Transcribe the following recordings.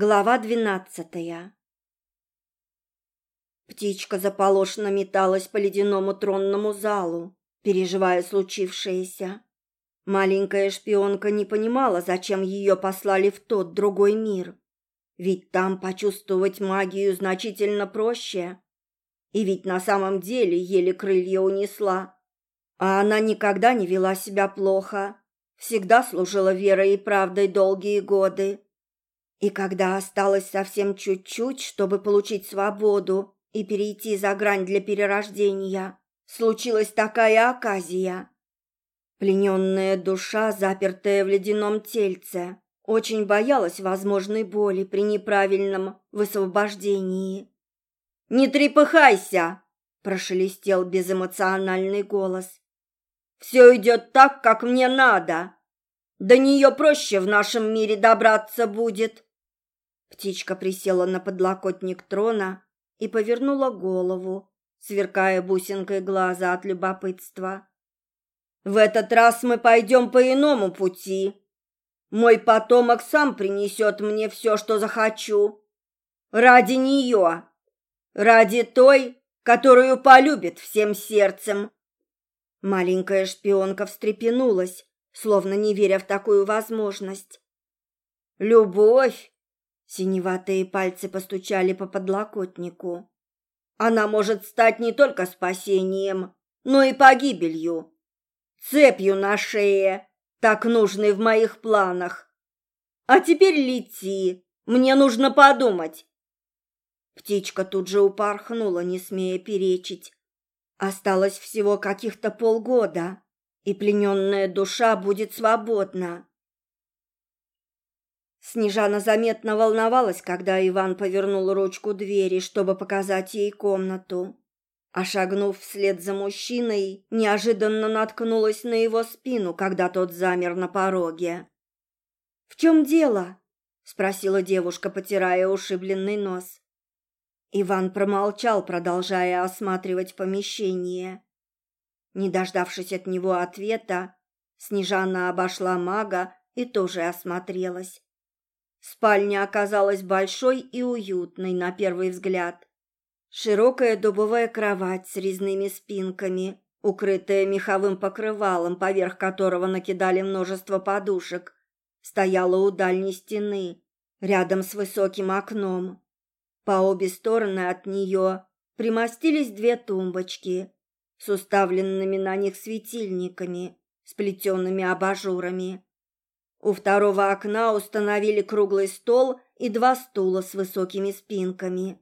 Глава двенадцатая Птичка заполошно металась по ледяному тронному залу, переживая случившееся. Маленькая шпионка не понимала, зачем ее послали в тот другой мир. Ведь там почувствовать магию значительно проще. И ведь на самом деле еле крылья унесла. А она никогда не вела себя плохо, всегда служила верой и правдой долгие годы. И когда осталось совсем чуть-чуть, чтобы получить свободу и перейти за грань для перерождения, случилась такая оказия. Плененная душа, запертая в ледяном тельце, очень боялась возможной боли при неправильном высвобождении. «Не трепыхайся!» – прошелестел безэмоциональный голос. «Все идет так, как мне надо. До нее проще в нашем мире добраться будет». Птичка присела на подлокотник трона и повернула голову, сверкая бусинкой глаза от любопытства. «В этот раз мы пойдем по иному пути. Мой потомок сам принесет мне все, что захочу. Ради нее, ради той, которую полюбит всем сердцем». Маленькая шпионка встрепенулась, словно не веря в такую возможность. «Любовь Синеватые пальцы постучали по подлокотнику. Она может стать не только спасением, но и погибелью. Цепью на шее, так нужной в моих планах. А теперь лети, мне нужно подумать. Птичка тут же упорхнула, не смея перечить. Осталось всего каких-то полгода, и плененная душа будет свободна. Снежана заметно волновалась, когда Иван повернул ручку двери, чтобы показать ей комнату. А шагнув вслед за мужчиной, неожиданно наткнулась на его спину, когда тот замер на пороге. «В чем дело?» – спросила девушка, потирая ушибленный нос. Иван промолчал, продолжая осматривать помещение. Не дождавшись от него ответа, Снежана обошла мага и тоже осмотрелась. Спальня оказалась большой и уютной на первый взгляд. Широкая дубовая кровать с резными спинками, укрытая меховым покрывалом, поверх которого накидали множество подушек, стояла у дальней стены, рядом с высоким окном. По обе стороны от нее примостились две тумбочки с уставленными на них светильниками, сплетенными абажурами. У второго окна установили круглый стол и два стула с высокими спинками,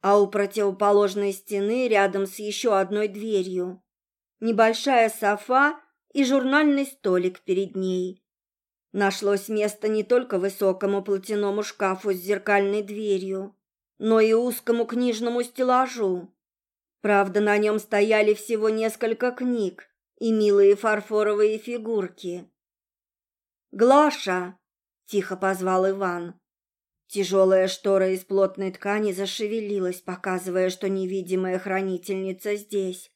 а у противоположной стены рядом с еще одной дверью небольшая софа и журнальный столик перед ней. Нашлось место не только высокому платяному шкафу с зеркальной дверью, но и узкому книжному стеллажу. Правда, на нем стояли всего несколько книг и милые фарфоровые фигурки. «Глаша!» – тихо позвал Иван. Тяжелая штора из плотной ткани зашевелилась, показывая, что невидимая хранительница здесь.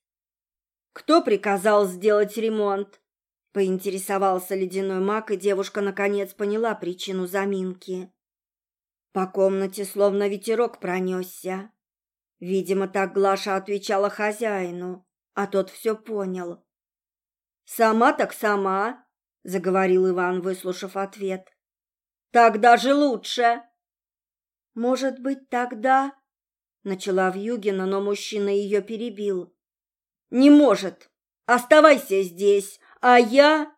«Кто приказал сделать ремонт?» – поинтересовался ледяной маг, и девушка наконец поняла причину заминки. По комнате словно ветерок пронесся. Видимо, так Глаша отвечала хозяину, а тот все понял. «Сама так сама!» Заговорил Иван, выслушав ответ. Так даже лучше. Может быть, тогда начала Вьюгина, но мужчина ее перебил. Не может. Оставайся здесь, а я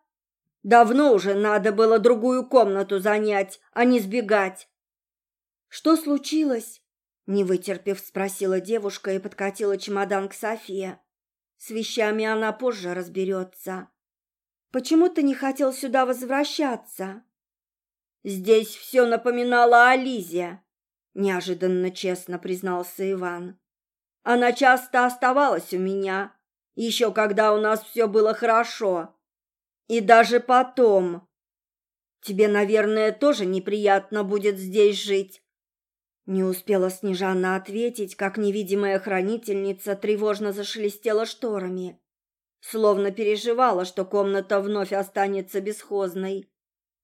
давно уже надо было другую комнату занять, а не сбегать. Что случилось? Не вытерпев, спросила девушка и подкатила чемодан к Софии. С вещами она позже разберется. Почему ты не хотел сюда возвращаться? Здесь все напоминало о Лизе, неожиданно честно признался Иван. Она часто оставалась у меня, еще когда у нас все было хорошо. И даже потом. Тебе, наверное, тоже неприятно будет здесь жить. Не успела Снежана ответить, как невидимая хранительница тревожно зашелестела шторами словно переживала, что комната вновь останется бесхозной.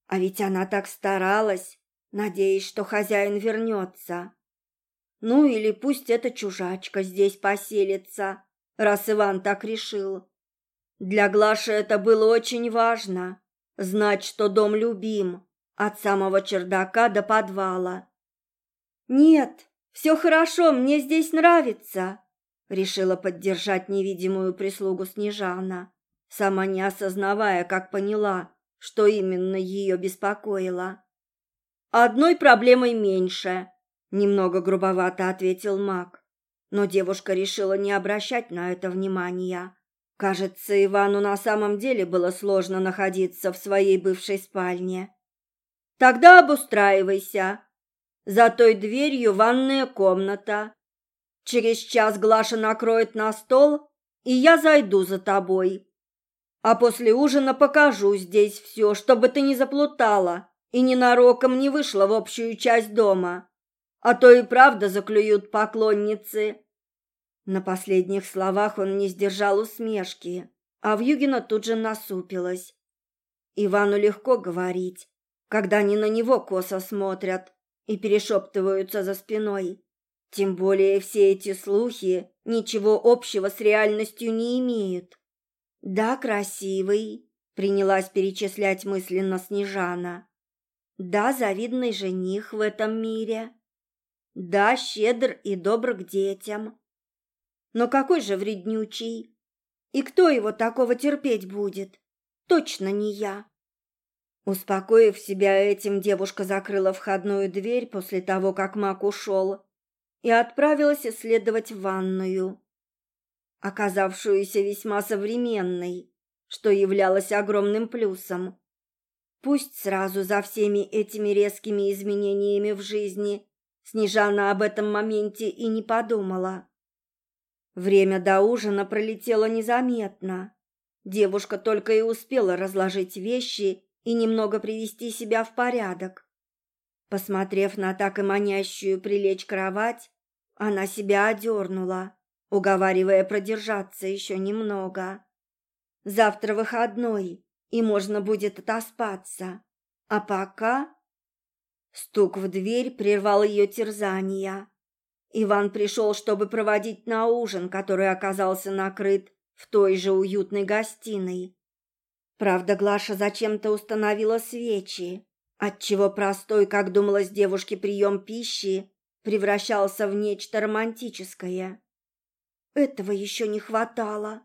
А ведь она так старалась, надеясь, что хозяин вернется. Ну или пусть эта чужачка здесь поселится, раз Иван так решил. Для Глаши это было очень важно — знать, что дом любим, от самого чердака до подвала. «Нет, все хорошо, мне здесь нравится», — решила поддержать невидимую прислугу Снежана, сама не осознавая, как поняла, что именно ее беспокоило. «Одной проблемой меньше», — немного грубовато ответил маг, но девушка решила не обращать на это внимания. Кажется, Ивану на самом деле было сложно находиться в своей бывшей спальне. Тогда обустраивайся. За той дверью ванная комната. Через час Глаша накроет на стол, и я зайду за тобой. А после ужина покажу здесь все, чтобы ты не заплутала и ненароком не вышла в общую часть дома. А то и правда заклюют поклонницы. На последних словах он не сдержал усмешки, а Вьюгина тут же насупилась. Ивану легко говорить, когда они на него косо смотрят и перешептываются за спиной. Тем более все эти слухи ничего общего с реальностью не имеют. «Да, красивый», — принялась перечислять мысленно Снежана. «Да, завидный жених в этом мире. Да, щедр и добр к детям. Но какой же вреднючий? И кто его такого терпеть будет? Точно не я. Успокоив себя этим, девушка закрыла входную дверь после того, как Мак ушел, и отправилась исследовать ванную, оказавшуюся весьма современной, что являлось огромным плюсом. Пусть сразу за всеми этими резкими изменениями в жизни Снежана об этом моменте и не подумала. Время до ужина пролетело незаметно. Девушка только и успела разложить вещи и немного привести себя в порядок. Посмотрев на так и манящую прилечь кровать, она себя одернула, уговаривая продержаться еще немного. Завтра выходной, и можно будет отоспаться. А пока... Стук в дверь прервал ее терзания. Иван пришел, чтобы проводить на ужин, который оказался накрыт в той же уютной гостиной. Правда, Глаша зачем-то установила свечи, отчего простой, как думалось девушке, прием пищи превращался в нечто романтическое. Этого еще не хватало.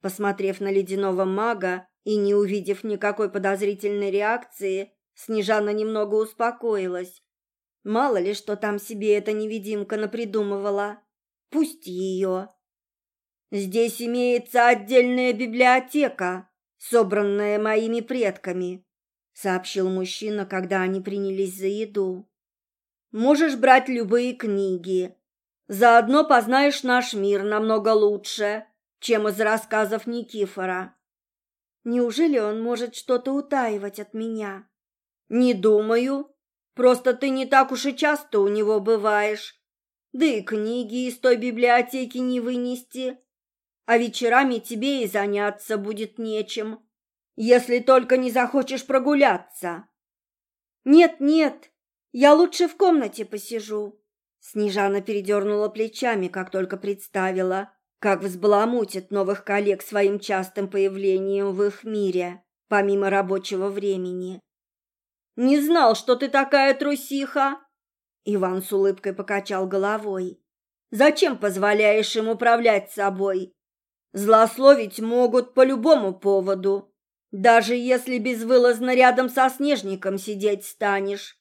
Посмотрев на ледяного мага и не увидев никакой подозрительной реакции, Снежана немного успокоилась. Мало ли, что там себе эта невидимка напридумывала. Пусть ее. Здесь имеется отдельная библиотека, собранная моими предками, сообщил мужчина, когда они принялись за еду. Можешь брать любые книги. Заодно познаешь наш мир намного лучше, чем из рассказов Никифора. Неужели он может что-то утаивать от меня? Не думаю, Просто ты не так уж и часто у него бываешь. Да и книги из той библиотеки не вынести. А вечерами тебе и заняться будет нечем, если только не захочешь прогуляться. Нет, нет, я лучше в комнате посижу. Снежана передернула плечами, как только представила, как взбаламутит новых коллег своим частым появлением в их мире, помимо рабочего времени. Не знал, что ты такая трусиха. Иван с улыбкой покачал головой. Зачем позволяешь им управлять собой? Злословить могут по любому поводу, даже если безвылазно рядом со снежником сидеть станешь.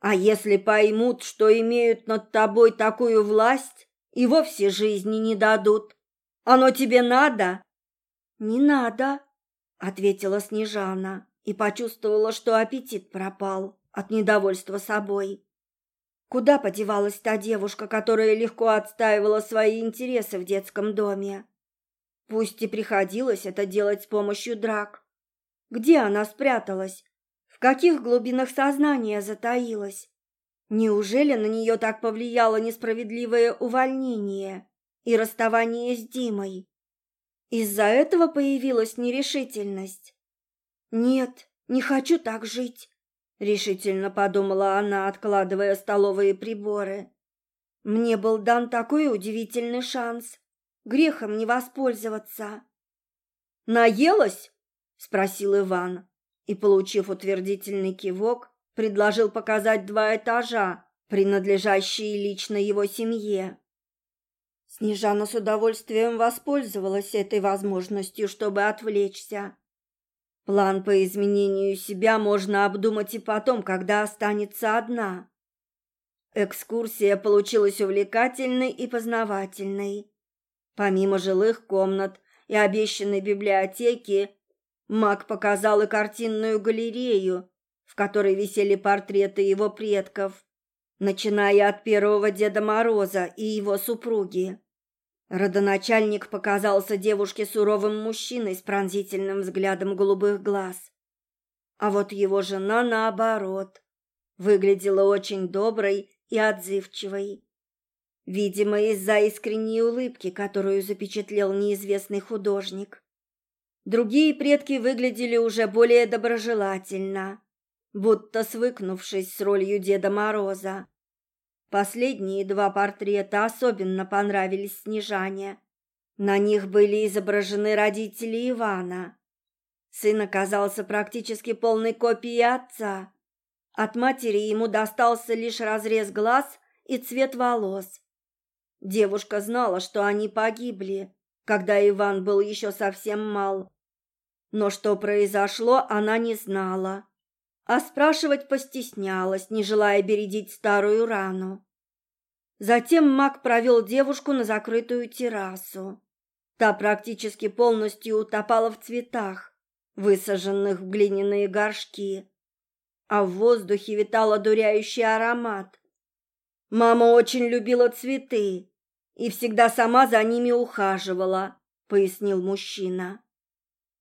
А если поймут, что имеют над тобой такую власть, и вовсе жизни не дадут. Оно тебе надо? Не надо, ответила Снежана и почувствовала, что аппетит пропал от недовольства собой. Куда подевалась та девушка, которая легко отстаивала свои интересы в детском доме? Пусть и приходилось это делать с помощью драк. Где она спряталась? В каких глубинах сознания затаилась? Неужели на нее так повлияло несправедливое увольнение и расставание с Димой? Из-за этого появилась нерешительность. Нет, не хочу так жить. решительно подумала она, откладывая столовые приборы. Мне был дан такой удивительный шанс. Грехом не воспользоваться. Наелась? Спросил Иван и, получив утвердительный кивок, предложил показать два этажа, принадлежащие лично его семье. Снежана с удовольствием воспользовалась этой возможностью, чтобы отвлечься. План по изменению себя можно обдумать и потом, когда останется одна. Экскурсия получилась увлекательной и познавательной. Помимо жилых комнат и обещанной библиотеки, Мак показал и картинную галерею, в которой висели портреты его предков, начиная от первого Деда Мороза и его супруги. Родоначальник показался девушке суровым мужчиной с пронзительным взглядом голубых глаз. А вот его жена, наоборот, выглядела очень доброй и отзывчивой. Видимо, из-за искренней улыбки, которую запечатлел неизвестный художник. Другие предки выглядели уже более доброжелательно, будто свыкнувшись с ролью Деда Мороза. Последние два портрета особенно понравились Снежане. На них были изображены родители Ивана. Сын оказался практически полной копией отца. От матери ему достался лишь разрез глаз и цвет волос. Девушка знала, что они погибли, когда Иван был еще совсем мал. Но что произошло, она не знала а спрашивать постеснялась, не желая бередить старую рану. Затем маг провел девушку на закрытую террасу. Та практически полностью утопала в цветах, высаженных в глиняные горшки, а в воздухе витал одуряющий аромат. Мама очень любила цветы и всегда сама за ними ухаживала, пояснил мужчина.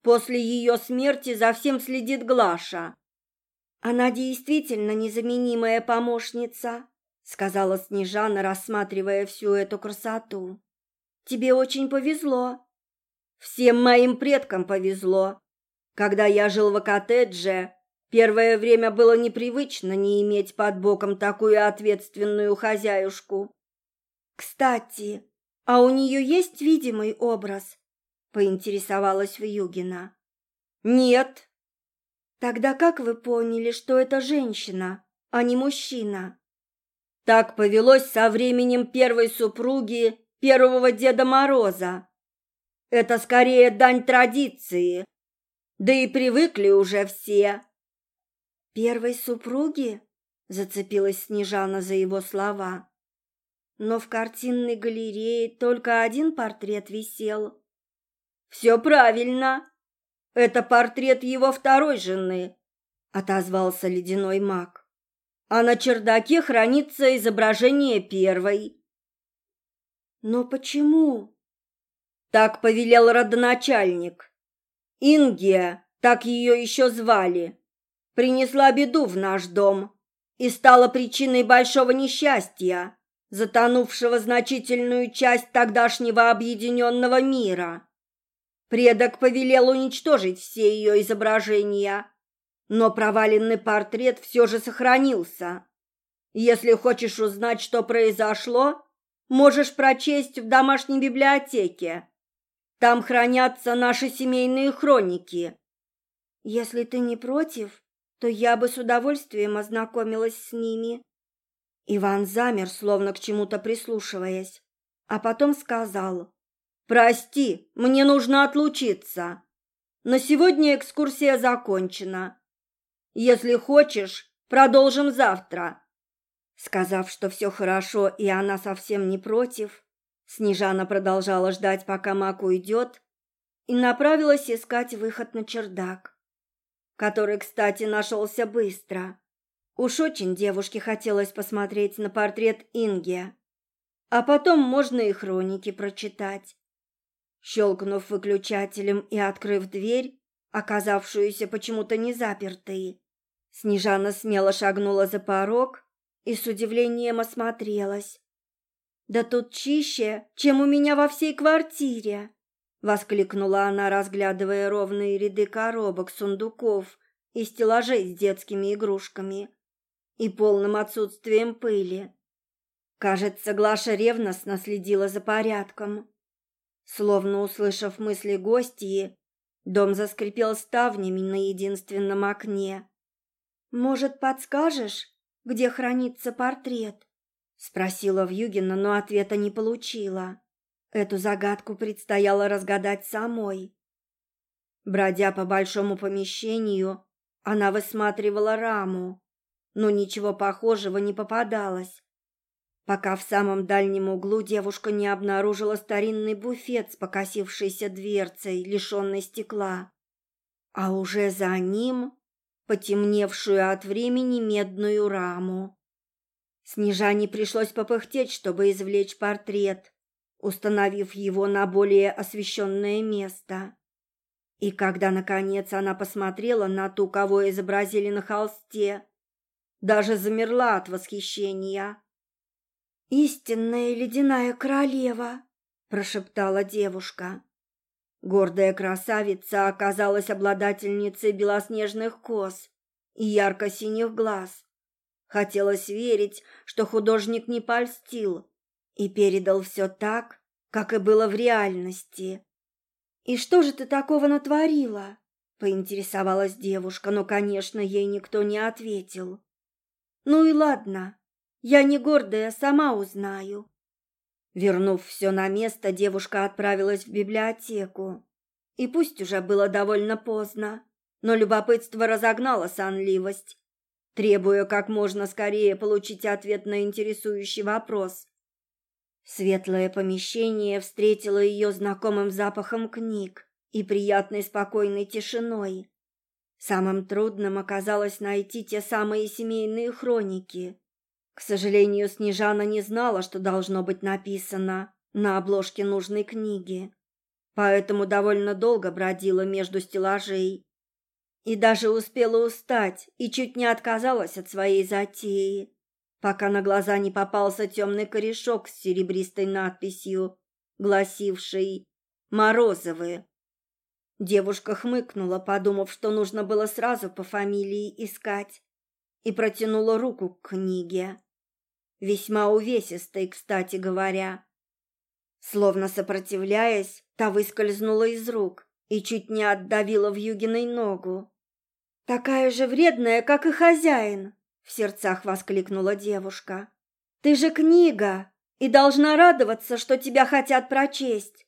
После ее смерти за всем следит Глаша. Она действительно незаменимая помощница, сказала Снежана, рассматривая всю эту красоту. Тебе очень повезло. Всем моим предкам повезло. Когда я жил в коттедже, первое время было непривычно не иметь под боком такую ответственную хозяюшку. Кстати, а у нее есть видимый образ? поинтересовалась Вьюгина. Нет, Тогда как вы поняли, что это женщина, а не мужчина? Так повелось со временем первой супруги первого Деда Мороза. Это скорее дань традиции. Да и привыкли уже все. Первой супруги? Зацепилась Снежана за его слова. Но в картинной галерее только один портрет висел. Все правильно. Это портрет его второй жены, отозвался ледяной маг. А на чердаке хранится изображение первой. Но почему? Так повелел родоначальник. Ингия, так ее еще звали, принесла беду в наш дом и стала причиной большого несчастья, затонувшего значительную часть тогдашнего объединенного мира. Предок повелел уничтожить все ее изображения, но проваленный портрет все же сохранился. Если хочешь узнать, что произошло, можешь прочесть в домашней библиотеке. Там хранятся наши семейные хроники. Если ты не против, то я бы с удовольствием ознакомилась с ними. Иван замер, словно к чему-то прислушиваясь, а потом сказал: «Прости, мне нужно отлучиться. На сегодня экскурсия закончена. Если хочешь, продолжим завтра». Сказав, что все хорошо и она совсем не против, Снежана продолжала ждать, пока Мак уйдет, и направилась искать выход на чердак, который, кстати, нашелся быстро. Уж очень девушке хотелось посмотреть на портрет Инги, а потом можно и хроники прочитать. Щелкнув выключателем и открыв дверь, оказавшуюся почему-то не запертой, Снежана смело шагнула за порог и с удивлением осмотрелась. «Да тут чище, чем у меня во всей квартире!» — воскликнула она, разглядывая ровные ряды коробок, сундуков и стеллажей с детскими игрушками и полным отсутствием пыли. Кажется, Глаша ревностно следила за порядком. Словно услышав мысли гостьи, дом заскрипел ставнями на единственном окне. «Может, подскажешь, где хранится портрет?» — спросила Вьюгина, но ответа не получила. Эту загадку предстояло разгадать самой. Бродя по большому помещению, она высматривала раму, но ничего похожего не попадалось, пока в самом дальнем углу девушка не обнаружила старинный буфет с покосившейся дверцей, лишенной стекла, а уже за ним потемневшую от времени медную раму. Снежане пришлось попыхтеть, чтобы извлечь портрет, установив его на более освещенное место. И когда, наконец, она посмотрела на ту, кого изобразили на холсте, даже замерла от восхищения. «Истинная ледяная королева!» – прошептала девушка. Гордая красавица оказалась обладательницей белоснежных кос и ярко-синих глаз. Хотелось верить, что художник не польстил и передал все так, как и было в реальности. «И что же ты такого натворила?» – поинтересовалась девушка, но, конечно, ей никто не ответил. «Ну и ладно, я не гордая, сама узнаю». Вернув все на место, девушка отправилась в библиотеку. И пусть уже было довольно поздно, но любопытство разогнало сонливость, требуя как можно скорее получить ответ на интересующий вопрос. Светлое помещение встретило ее знакомым запахом книг и приятной спокойной тишиной. Самым трудным оказалось найти те самые семейные хроники, к сожалению, Снежана не знала, что должно быть написано на обложке нужной книги, поэтому довольно долго бродила между стеллажей и даже успела устать и чуть не отказалась от своей затеи, пока на глаза не попался темный корешок с серебристой надписью, гласившей «Морозовы». Девушка хмыкнула, подумав, что нужно было сразу по фамилии искать, и протянула руку к книге весьма увесистой, кстати говоря. Словно сопротивляясь, та выскользнула из рук и чуть не отдавила в Югиной ногу. «Такая же вредная, как и хозяин!» — в сердцах воскликнула девушка. «Ты же книга и должна радоваться, что тебя хотят прочесть!»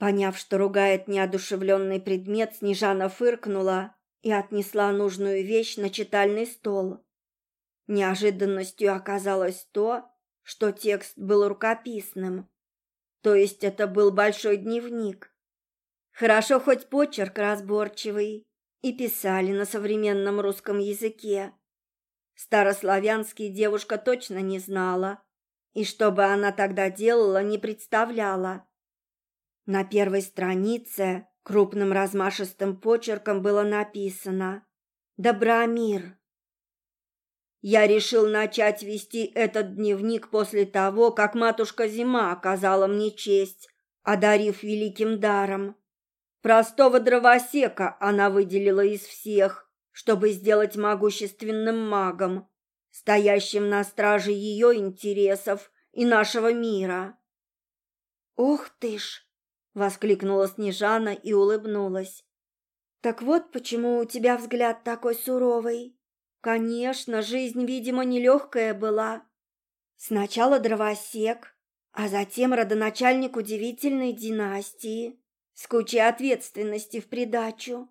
Поняв, что ругает неодушевленный предмет, Снежана фыркнула и отнесла нужную вещь на читальный стол. Неожиданностью оказалось то, что текст был рукописным. То есть это был большой дневник. Хорошо хоть почерк разборчивый и писали на современном русском языке. Старославянский девушка точно не знала, и что бы она тогда делала, не представляла. На первой странице крупным размашистым почерком было написано «Добромир». Я решил начать вести этот дневник после того, как матушка Зима оказала мне честь, одарив великим даром. Простого дровосека она выделила из всех, чтобы сделать могущественным магом, стоящим на страже ее интересов и нашего мира. «Ох ты ж!» — воскликнула Снежана и улыбнулась. «Так вот почему у тебя взгляд такой суровый». Конечно, жизнь, видимо, нелегкая была. Сначала дровосек, а затем родоначальник удивительной династии с кучей ответственности в придачу.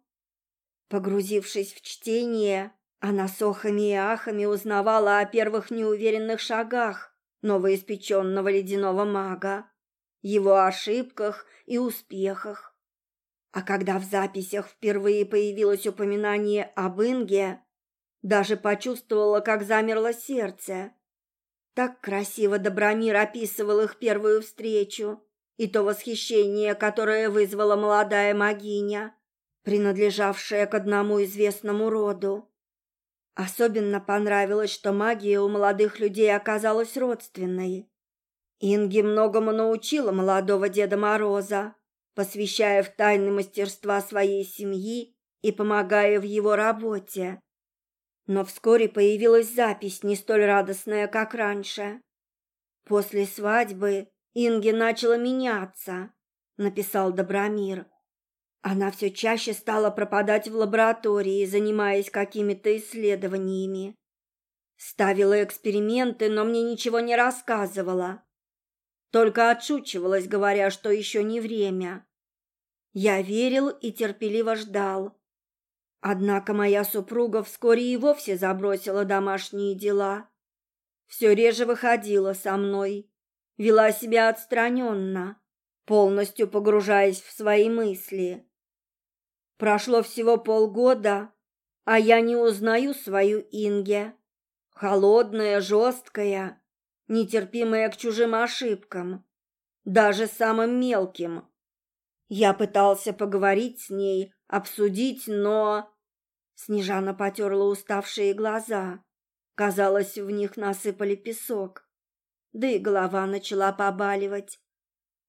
Погрузившись в чтение, она с охами и ахами узнавала о первых неуверенных шагах новоиспеченного ледяного мага, его ошибках и успехах. А когда в записях впервые появилось упоминание об Инге, даже почувствовала, как замерло сердце. Так красиво Добромир описывал их первую встречу и то восхищение, которое вызвала молодая магиня, принадлежавшая к одному известному роду. Особенно понравилось, что магия у молодых людей оказалась родственной. Инги многому научила молодого Деда Мороза, посвящая в тайны мастерства своей семьи и помогая в его работе. Но вскоре появилась запись, не столь радостная, как раньше. После свадьбы Инге начала меняться, написал Добромир. Она все чаще стала пропадать в лаборатории, занимаясь какими-то исследованиями. Ставила эксперименты, но мне ничего не рассказывала. Только отшучивалась, говоря, что еще не время. Я верил и терпеливо ждал. Однако моя супруга вскоре и вовсе забросила домашние дела. Все реже выходила со мной, вела себя отстраненно, полностью погружаясь в свои мысли. Прошло всего полгода, а я не узнаю свою Инге. Холодная, жесткая, нетерпимая к чужим ошибкам, даже самым мелким. Я пытался поговорить с ней, обсудить, но... Снежана потерла уставшие глаза. Казалось, в них насыпали песок. Да и голова начала побаливать.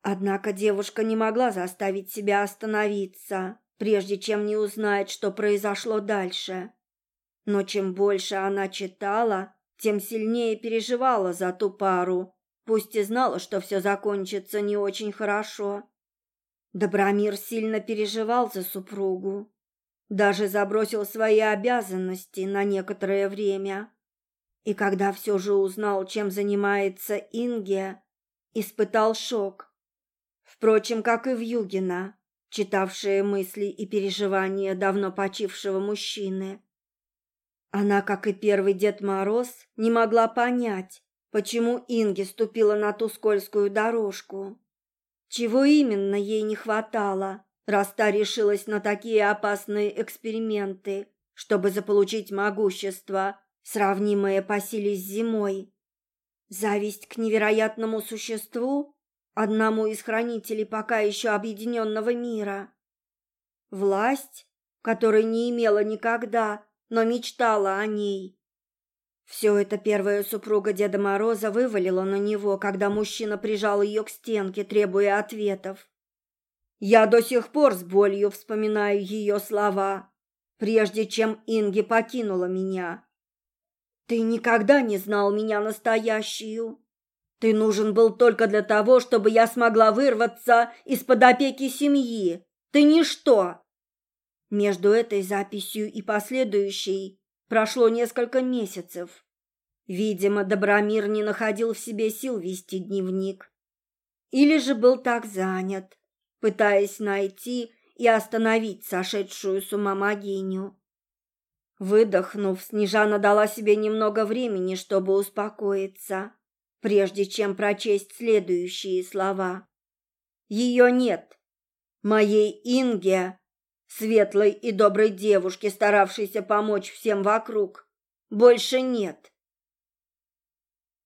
Однако девушка не могла заставить себя остановиться, прежде чем не узнает, что произошло дальше. Но чем больше она читала, тем сильнее переживала за ту пару, пусть и знала, что все закончится не очень хорошо. Добромир сильно переживал за супругу, даже забросил свои обязанности на некоторое время. И когда все же узнал, чем занимается Инге, испытал шок. Впрочем, как и Вьюгина, читавшая мысли и переживания давно почившего мужчины. Она, как и первый Дед Мороз, не могла понять, почему Инге ступила на ту скользкую дорожку. Чего именно ей не хватало, раз та решилась на такие опасные эксперименты, чтобы заполучить могущество, сравнимое по силе с зимой? Зависть к невероятному существу, одному из хранителей пока еще объединенного мира? Власть, которой не имела никогда, но мечтала о ней? Все это первая супруга Деда Мороза вывалила на него, когда мужчина прижал ее к стенке, требуя ответов. Я до сих пор с болью вспоминаю ее слова, прежде чем Инги покинула меня. Ты никогда не знал меня настоящую. Ты нужен был только для того, чтобы я смогла вырваться из-под опеки семьи. Ты ничто. Между этой записью и последующей Прошло несколько месяцев. Видимо, Добромир не находил в себе сил вести дневник. Или же был так занят, пытаясь найти и остановить сошедшую с ума могиню. Выдохнув, Снежана дала себе немного времени, чтобы успокоиться, прежде чем прочесть следующие слова. Ее нет. Моей Инге светлой и доброй девушке, старавшейся помочь всем вокруг, больше нет.